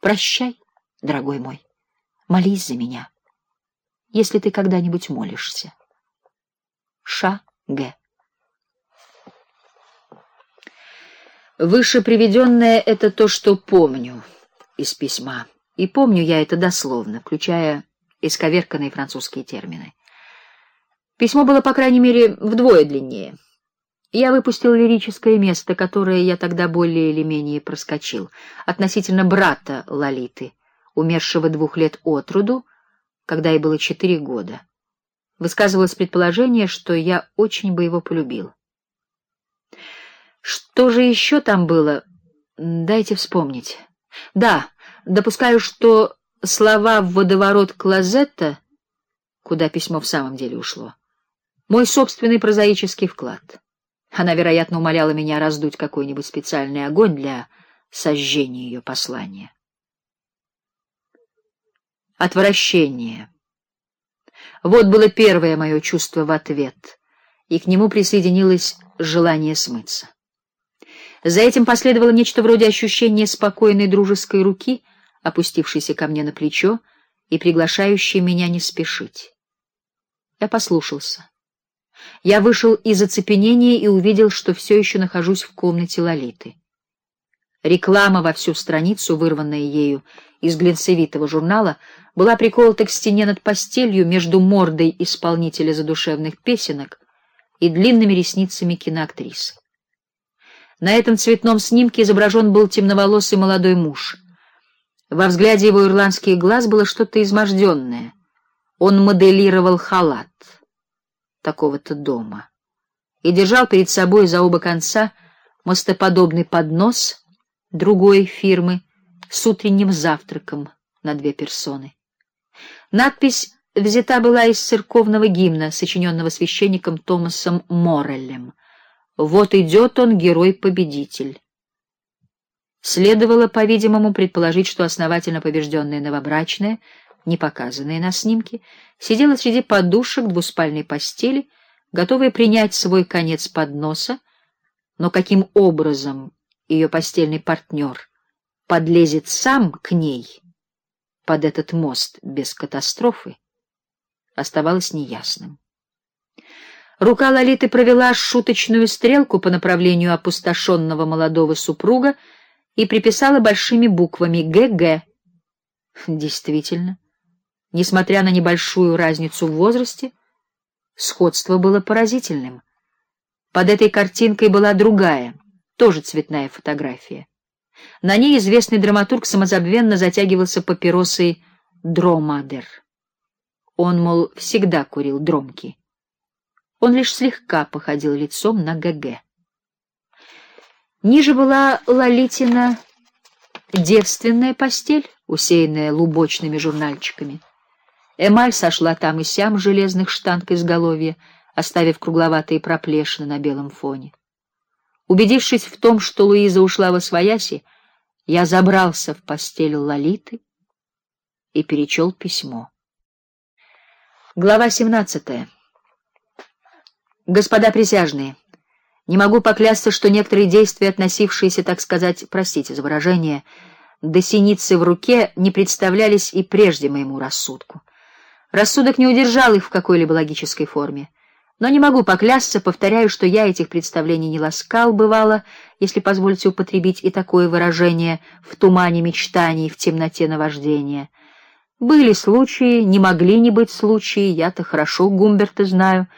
Прощай, дорогой мой. Молись за меня, если ты когда-нибудь молишься. Ша Г. Выше приведенное — это то, что помню из письма. И помню я это дословно, включая исковерканные французские термины. Письмо было, по крайней мере, вдвое длиннее. Я выпустил лирическое место, которое я тогда более или менее проскочил, относительно брата Лолиты, умершего двух лет от роду, когда ей было четыре года. Высказывалось предположение, что я очень бы его полюбил. Что же еще там было? Дайте вспомнить. Да, допускаю, что слова в водоворот клозетта, куда письмо в самом деле ушло, мой собственный прозаический вклад. Она, вероятно, умоляла меня раздуть какой-нибудь специальный огонь для сожжения ее послания. Отвращение. Вот было первое мое чувство в ответ, и к нему присоединилось желание смыться. За этим последовало нечто вроде ощущения спокойной дружеской руки, опустившейся ко мне на плечо и приглашающей меня не спешить. Я послушался. Я вышел из оцепенения и увидел, что все еще нахожусь в комнате Лолиты. Реклама во всю страницу, вырванная ею из глинцевитого журнала, была приколота к стене над постелью между мордой исполнителя задушевных песенок и длинными ресницами киноактрисы. На этом цветном снимке изображен был темноволосый молодой муж. Во взгляде его ирландских глаз было что-то изможденное. Он моделировал халат такого-то дома и держал перед собой за оба конца мостоподобный поднос другой фирмы с утренним завтраком на две персоны. Надпись взята была из церковного гимна, сочиненного священником Томасом Морреллем. Вот идет он, герой-победитель. Следовало, по-видимому, предположить, что основательно побежденная новобрачная, не показанная на снимке, сидела среди подушек двуспальной постели, готовая принять свой конец подноса, но каким образом ее постельный партнер подлезет сам к ней под этот мост без катастрофы, оставалось неясным. Рука Лолиты провела шуточную стрелку по направлению опустошенного молодого супруга и приписала большими буквами ГГ. Действительно, несмотря на небольшую разницу в возрасте, сходство было поразительным. Под этой картинкой была другая, тоже цветная фотография. На ней известный драматург самозабвенно затягивался папиросой Дромадер. Он, мол, всегда курил дромки. Он лишь слегка походил лицом на ГГ. Ниже была Лолитина девственная постель, усеянная лубочными журнальчиками. Эмаль сошла там и сям железных штанг изголовья, оставив кругловатые проплешины на белом фоне. Убедившись в том, что Луиза ушла во свояси, я забрался в постель Лолиты и перечел письмо. Глава семнадцатая. Господа присяжные, не могу поклясться, что некоторые действия, относившиеся, так сказать, простите за выражение, до синицы в руке, не представлялись и прежде моему рассудку. Рассудок не удержал их в какой-либо логической форме. Но не могу поклясться, повторяю, что я этих представлений не ласкал бывало, если позволите употребить и такое выражение в тумане мечтаний, в темноте наваждения. Были случаи, не могли не быть случаи, я-то хорошо Гумберта знаю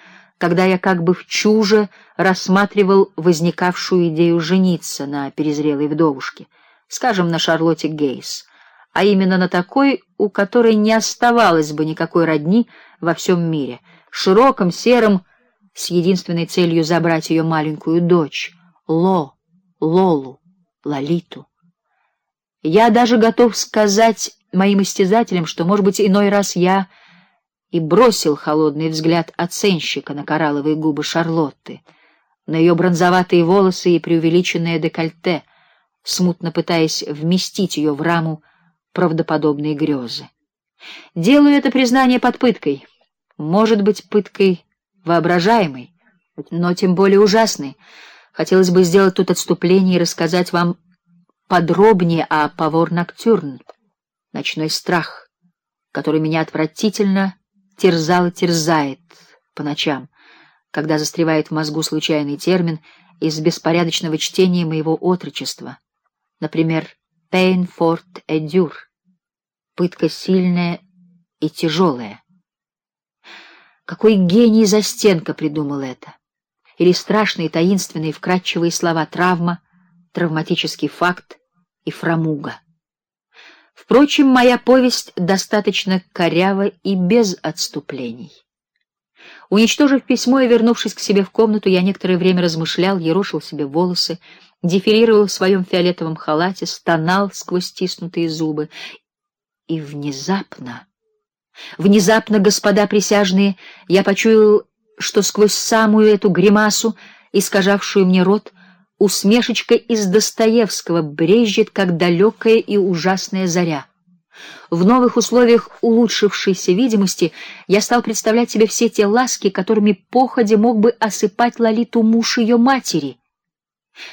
когда я как бы в чуже рассматривал возникавшую идею жениться на перезрелой вдовушке, скажем, на Шарлотте Гейс, а именно на такой, у которой не оставалось бы никакой родни во всем мире, широком, сером, с единственной целью забрать ее маленькую дочь, Ло, Лолу, Лолиту. Я даже готов сказать моим истязателям, что, может быть, иной раз я и бросил холодный взгляд оценщика на коралловые губы Шарлотты, на ее бронзоватые волосы и преувеличенное декольте, смутно пытаясь вместить ее в раму правдоподобной грезы. Делаю это признание под пыткой, может быть, пыткой воображаемой, но тем более ужасной. Хотелось бы сделать тут отступление и рассказать вам подробнее о Павор Ноктюрн. ночной страх, который меня отвратительно терзал и терзает по ночам, когда застревает в мозгу случайный термин из беспорядочного чтения моего отрочества. Например, «pain fort endure» — пытка сильная и тяжелая. Какой гений застенка придумал это? Или страшные, таинственные, вкрадчивые слова «травма», «травматический факт» и «фрамуга». Впрочем, моя повесть достаточно корява и без отступлений. Уничтожив письмо и вернувшись к себе в комнату, я некоторое время размышлял, ерошил себе волосы, дефилировал в своем фиолетовом халате, стонал сквозь стиснутые зубы. И внезапно, внезапно, господа присяжные, я почуял, что сквозь самую эту гримасу, искажавшую мне рот, усмешечка из Достоевского брежет, как далекая и ужасная заря. В новых условиях улучшившейся видимости я стал представлять себе все те ласки, которыми походе мог бы осыпать Лолиту муж ее матери.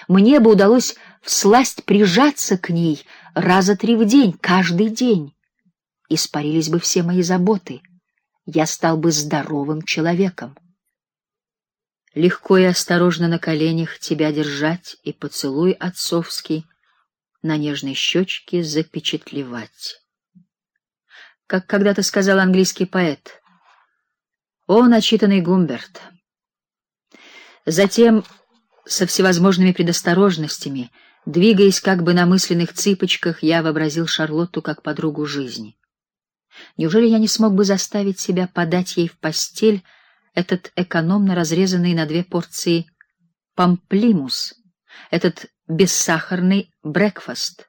Мне бы удалось всласть прижаться к ней раза три в день, каждый день. Испарились бы все мои заботы. Я стал бы здоровым человеком легко и осторожно на коленях тебя держать и поцелуй отцовский на нежной щечке запечатлевать. Как когда-то сказал английский поэт, о начитанный Гумберт. Затем со всевозможными предосторожностями, двигаясь как бы на мысленных цыпочках, я вообразил Шарлотту как подругу жизни. Неужели я не смог бы заставить себя подать ей в постель этот экономно разрезанный на две порции памплимус, этот бессахарный брекфаст,